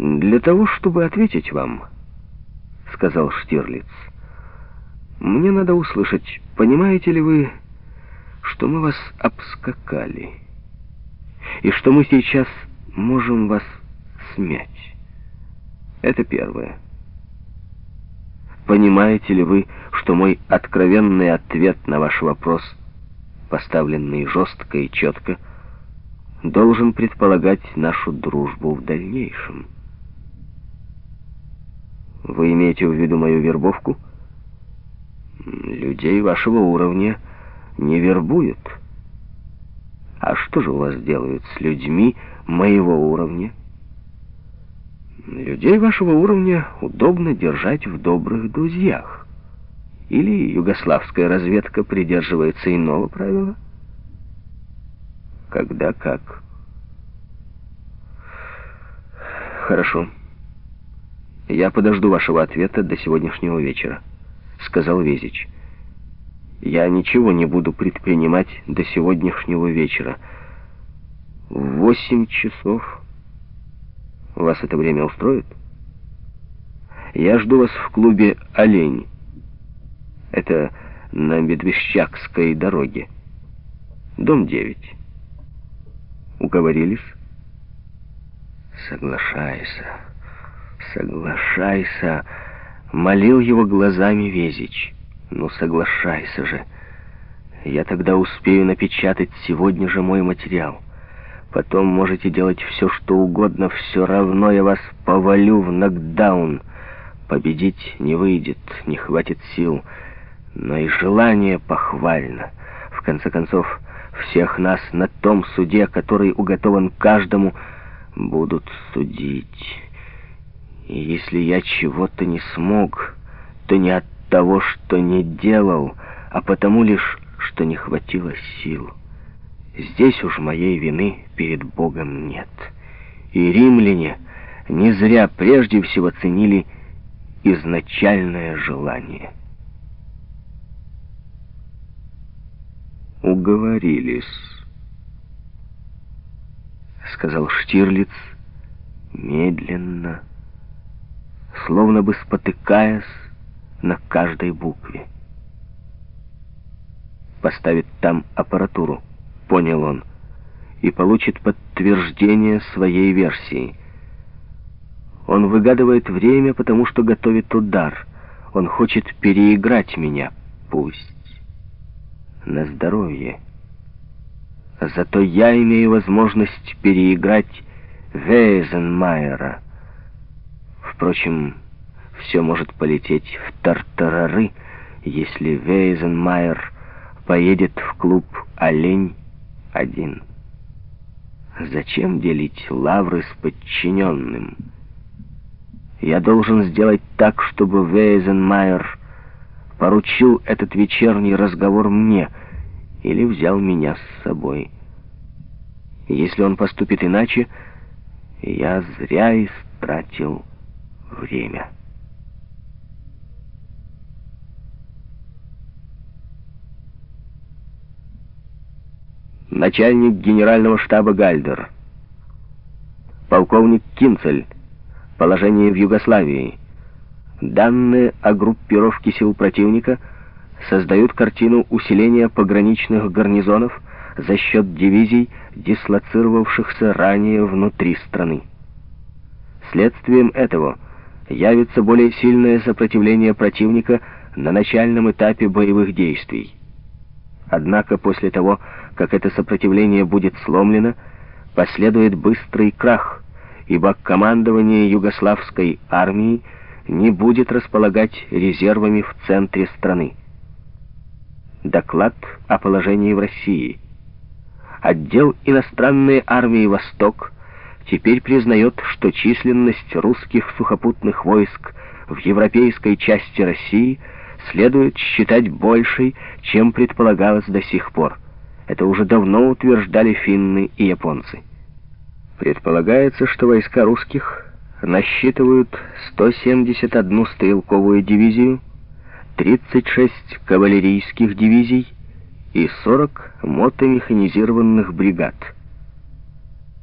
«Для того, чтобы ответить вам», — сказал Штирлиц, — «мне надо услышать, понимаете ли вы, что мы вас обскакали, и что мы сейчас можем вас смять. Это первое. Понимаете ли вы, что мой откровенный ответ на ваш вопрос, поставленный жестко и четко, должен предполагать нашу дружбу в дальнейшем? Вы имеете в виду мою вербовку? Людей вашего уровня не вербуют. А что же у вас делают с людьми моего уровня? Людей вашего уровня удобно держать в добрых друзьях. Или югославская разведка придерживается иного правила? Когда как? Хорошо. Я подожду вашего ответа до сегодняшнего вечера, сказал Везич. Я ничего не буду предпринимать до сегодняшнего вечера. В восемь часов... Вас это время устроит? Я жду вас в клубе «Олень». Это на Медвещакской дороге. Дом 9. Уговорились? Соглашайся, соглашайся, молил его глазами Везич. Ну, соглашайся же. Я тогда успею напечатать сегодня же мой материал. Потом можете делать все, что угодно, все равно я вас повалю в нокдаун. Победить не выйдет, не хватит сил, но и желание похвально. В конце концов, всех нас на том суде, который уготован каждому, будут судить. И если я чего-то не смог, то не от того, что не делал, а потому лишь, что не хватило сил. Здесь уж моей вины перед Богом нет. И римляне не зря прежде всего ценили изначальное желание. «Уговорились», — сказал Штирлиц медленно, словно бы спотыкаясь на каждой букве. Поставит там аппаратуру понял он, и получит подтверждение своей версии. Он выгадывает время, потому что готовит удар. Он хочет переиграть меня. Пусть. На здоровье. Зато я имею возможность переиграть Вейзенмайера. Впрочем, все может полететь в тартарары, если Вейзенмайер поедет в клуб «Олень» один. Зачем делить лавры с подчиненным? Я должен сделать так, чтобы Вейзенмайер поручил этот вечерний разговор мне или взял меня с собой. Если он поступит иначе, я зря истратил время». Начальник генерального штаба Гальдер, полковник Кинцель, положение в Югославии. Данные о группировке сил противника создают картину усиления пограничных гарнизонов за счет дивизий, дислоцировавшихся ранее внутри страны. Следствием этого явится более сильное сопротивление противника на начальном этапе боевых действий. Однако после того, как это сопротивление будет сломлено, последует быстрый крах, ибо командование югославской армии не будет располагать резервами в центре страны. Доклад о положении в России. Отдел иностранной армии «Восток» теперь признает, что численность русских сухопутных войск в европейской части России следует считать большей, чем предполагалось до сих пор. Это уже давно утверждали финны и японцы. Предполагается, что войска русских насчитывают 171 стрелковую дивизию, 36 кавалерийских дивизий и 40 мотомеханизированных бригад –